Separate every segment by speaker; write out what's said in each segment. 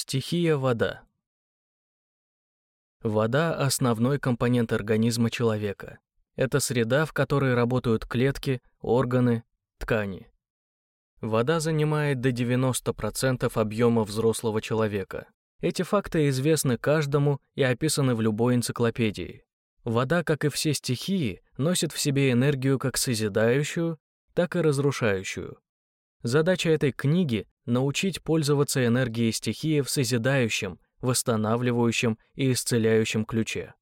Speaker 1: Стихия вода. Вода – основной компонент организма человека. Это среда, в которой работают клетки, органы, ткани. Вода занимает до 90% объема взрослого человека. Эти факты известны каждому и описаны в любой энциклопедии. Вода, как и все стихии, носит в себе энергию как созидающую, так и разрушающую. Задача этой книги — научить пользоваться энергией стихии в созидающем, восстанавливающем и исцеляющем ключе.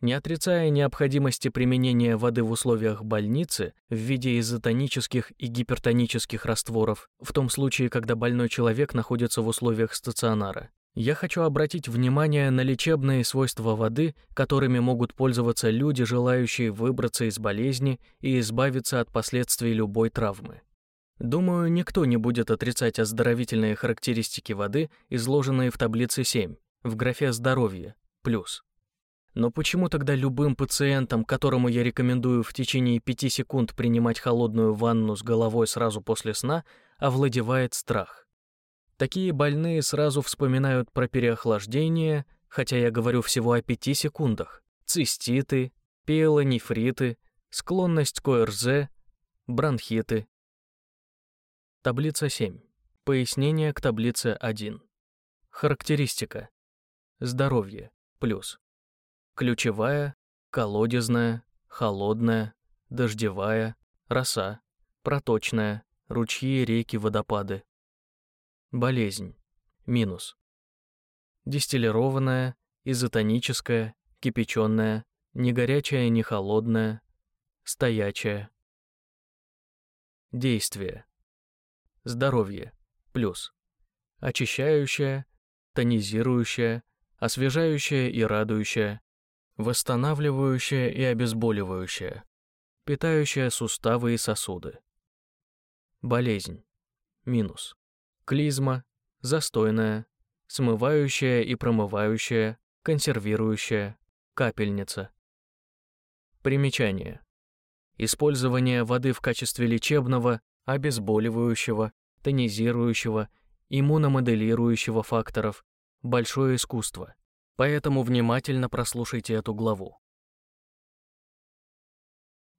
Speaker 1: Не отрицая необходимости применения воды в условиях больницы в виде изотонических и гипертонических растворов, в том случае, когда больной человек находится в условиях стационара, я хочу обратить внимание на лечебные свойства воды, которыми могут пользоваться люди, желающие выбраться из болезни и избавиться от последствий любой травмы. Думаю, никто не будет отрицать оздоровительные характеристики воды, изложенные в таблице 7, в графе «Здоровье» плюс. Но почему тогда любым пациентам, которому я рекомендую в течение 5 секунд принимать холодную ванну с головой сразу после сна, овладевает страх? Такие больные сразу вспоминают про переохлаждение, хотя я говорю всего о 5 секундах, циститы, пиелонефриты, склонность к ОРЗ, бронхиты, Таблица 7. Пояснение к таблице 1. Характеристика. Здоровье. Плюс. Ключевая, колодезная, холодная, дождевая, роса, проточная, ручьи, реки, водопады. Болезнь. Минус. Дистиллированная, изотоническая, кипяченая, не горячая, не холодная, стоячая. Действие здоровье, плюс. Очищающая, тонизирующая, освежающая и радующая, восстанавливающая и обезболивающая, питающая суставы и сосуды. Болезнь. Минус. Клизма, застойная, смывающая и промывающая, консервирующая, капельница. Примечание. Использование воды в качестве лечебного, обезболивающего, тонизирующего, иммуномоделирующего факторов, большое искусство. Поэтому внимательно прослушайте эту главу.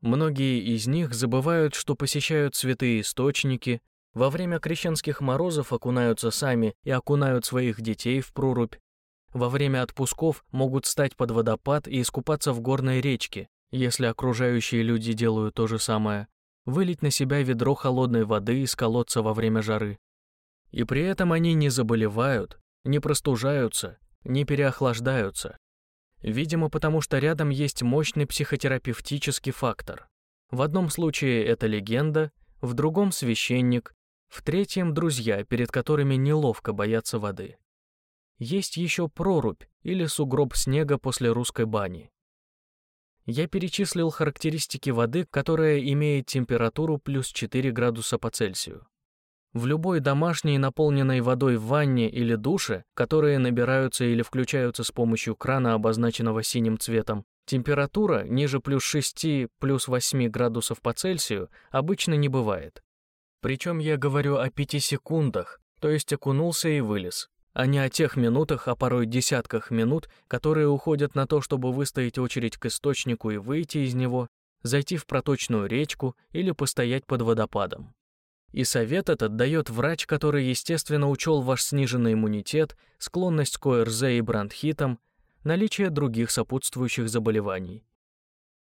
Speaker 1: Многие из них забывают, что посещают святые источники, во время крещенских морозов окунаются сами и окунают своих детей в прорубь, во время отпусков могут стать под водопад и искупаться в горной речке, если окружающие люди делают то же самое, вылить на себя ведро холодной воды из колодца во время жары. И при этом они не заболевают, не простужаются, не переохлаждаются. Видимо, потому что рядом есть мощный психотерапевтический фактор. В одном случае это легенда, в другом — священник, в третьем — друзья, перед которыми неловко бояться воды. Есть еще прорубь или сугроб снега после русской бани. Я перечислил характеристики воды, которая имеет температуру плюс 4 градуса по Цельсию. В любой домашней наполненной водой в ванне или душе, которые набираются или включаются с помощью крана, обозначенного синим цветом, температура ниже плюс 6, плюс 8 градусов по Цельсию обычно не бывает. Причем я говорю о 5 секундах, то есть окунулся и вылез а не о тех минутах, а порой десятках минут, которые уходят на то, чтобы выстоять очередь к источнику и выйти из него, зайти в проточную речку или постоять под водопадом. И совет этот дает врач, который, естественно, учел ваш сниженный иммунитет, склонность к ОРЗ и бронхитам, наличие других сопутствующих заболеваний.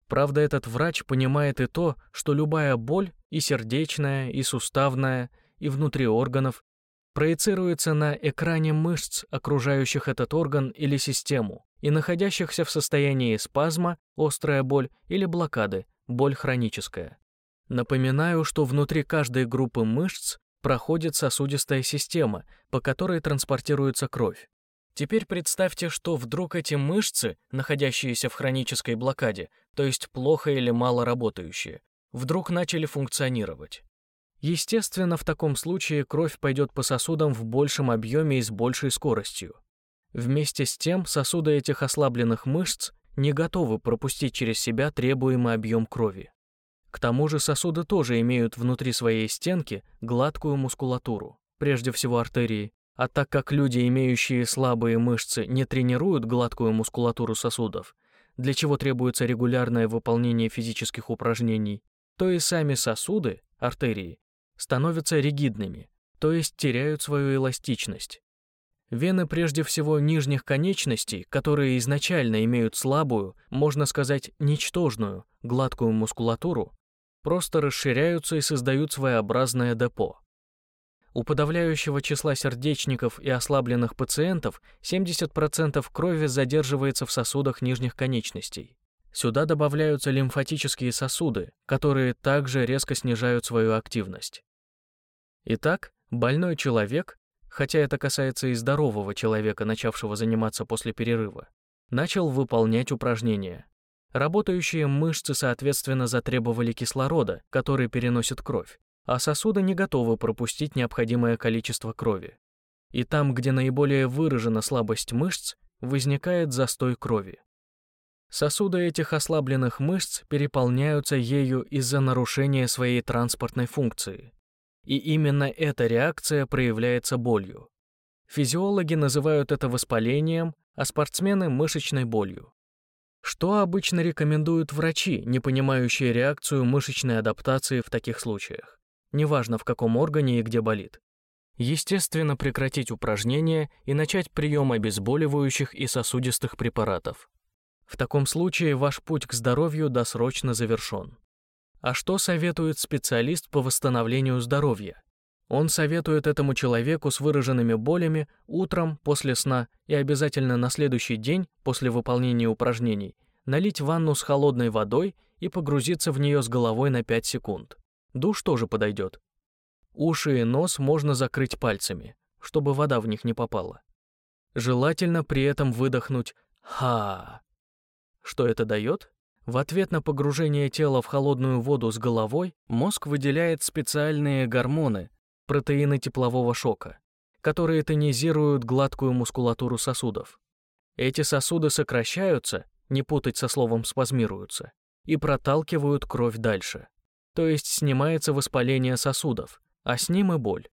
Speaker 1: Правда, этот врач понимает и то, что любая боль, и сердечная, и суставная, и внутри органов, проецируется на экране мышц, окружающих этот орган или систему, и находящихся в состоянии спазма, острая боль или блокады, боль хроническая. Напоминаю, что внутри каждой группы мышц проходит сосудистая система, по которой транспортируется кровь. Теперь представьте, что вдруг эти мышцы, находящиеся в хронической блокаде, то есть плохо или мало работающие, вдруг начали функционировать. Естественно, в таком случае кровь пойдет по сосудам в большем объеме и с большей скоростью. Вместе с тем, сосуды этих ослабленных мышц не готовы пропустить через себя требуемый объем крови. К тому же сосуды тоже имеют внутри своей стенки гладкую мускулатуру, прежде всего артерии, А так как люди, имеющие слабые мышцы, не тренируют гладкую мускулатуру сосудов, для чего требуется регулярное выполнение физических упражнений, то и сами сосуды, артерии, становятся ригидными, то есть теряют свою эластичность. Вены прежде всего нижних конечностей, которые изначально имеют слабую, можно сказать, ничтожную, гладкую мускулатуру, просто расширяются и создают своеобразное депо. У подавляющего числа сердечников и ослабленных пациентов 70% крови задерживается в сосудах нижних конечностей. Сюда добавляются лимфатические сосуды, которые также резко снижают свою активность. Итак, больной человек хотя это касается и здорового человека, начавшего заниматься после перерыва, начал выполнять упражнения. Работающие мышцы, соответственно, затребовали кислорода, который переносит кровь, а сосуды не готовы пропустить необходимое количество крови. И там, где наиболее выражена слабость мышц, возникает застой крови. Сосуды этих ослабленных мышц переполняются ею из-за нарушения своей транспортной функции, и именно эта реакция проявляется болью. Физиологи называют это воспалением, а спортсмены – мышечной болью. Что обычно рекомендуют врачи, не понимающие реакцию мышечной адаптации в таких случаях? Неважно, в каком органе и где болит. Естественно, прекратить упражнения и начать прием обезболивающих и сосудистых препаратов. В таком случае ваш путь к здоровью досрочно завершен. А что советует специалист по восстановлению здоровья? Он советует этому человеку с выраженными болями утром после сна и обязательно на следующий день после выполнения упражнений налить ванну с холодной водой и погрузиться в нее с головой на 5 секунд. Душ тоже подойдет. Уши и нос можно закрыть пальцами, чтобы вода в них не попала. Желательно при этом выдохнуть «ха». Что это дает? В ответ на погружение тела в холодную воду с головой мозг выделяет специальные гормоны, протеины теплового шока, которые тонизируют гладкую мускулатуру сосудов. Эти сосуды сокращаются, не путать со словом спазмируются, и проталкивают кровь дальше. То есть снимается воспаление сосудов, а с ним и боль.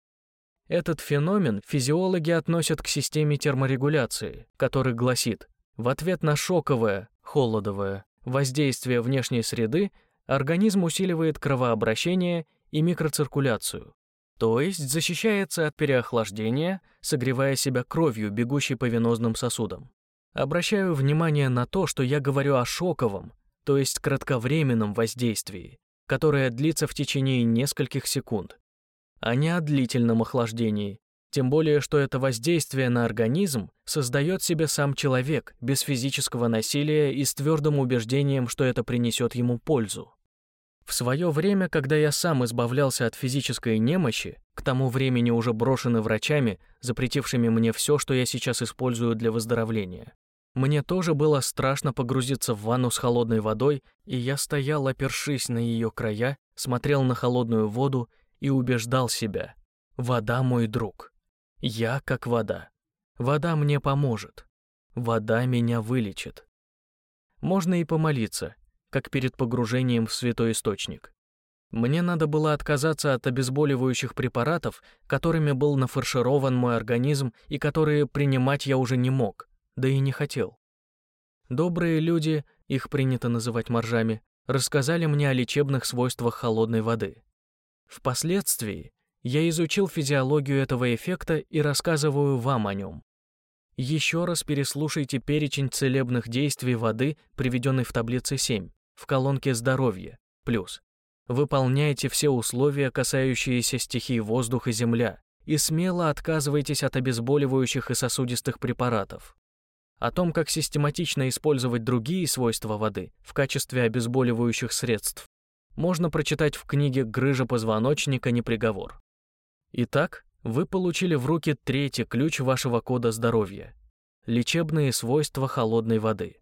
Speaker 1: Этот феномен физиологи относят к системе терморегуляции, который гласит, в ответ на шоковое, холодовое, воздействия внешней среды организм усиливает кровообращение и микроциркуляцию, то есть защищается от переохлаждения, согревая себя кровью, бегущей по венозным сосудам. Обращаю внимание на то, что я говорю о шоковом, то есть кратковременном воздействии, которое длится в течение нескольких секунд, а не о длительном охлаждении, тем более, что это воздействие на организм создает себе сам человек без физического насилия и с твердым убеждением, что это принесет ему пользу. В свое время, когда я сам избавлялся от физической немощи, к тому времени уже брошенный врачами, запретившими мне все, что я сейчас использую для выздоровления, мне тоже было страшно погрузиться в ванну с холодной водой, и я стоял, опершись на ее края, смотрел на холодную воду и убеждал себя – вода мой друг. Я как вода. Вода мне поможет. Вода меня вылечит. Можно и помолиться, как перед погружением в святой источник. Мне надо было отказаться от обезболивающих препаратов, которыми был нафарширован мой организм и которые принимать я уже не мог, да и не хотел. Добрые люди, их принято называть моржами, рассказали мне о лечебных свойствах холодной воды. Впоследствии я изучил физиологию этого эффекта и рассказываю вам о нем. Еще раз переслушайте перечень целебных действий воды, приведенный в таблице 7, в колонке «Здоровье», плюс. Выполняйте все условия, касающиеся стихий воздух и земля, и смело отказывайтесь от обезболивающих и сосудистых препаратов. О том, как систематично использовать другие свойства воды в качестве обезболивающих средств, можно прочитать в книге «Грыжа позвоночника. Не приговор». Итак, вы получили в руки третий ключ вашего кода здоровья – лечебные свойства холодной воды.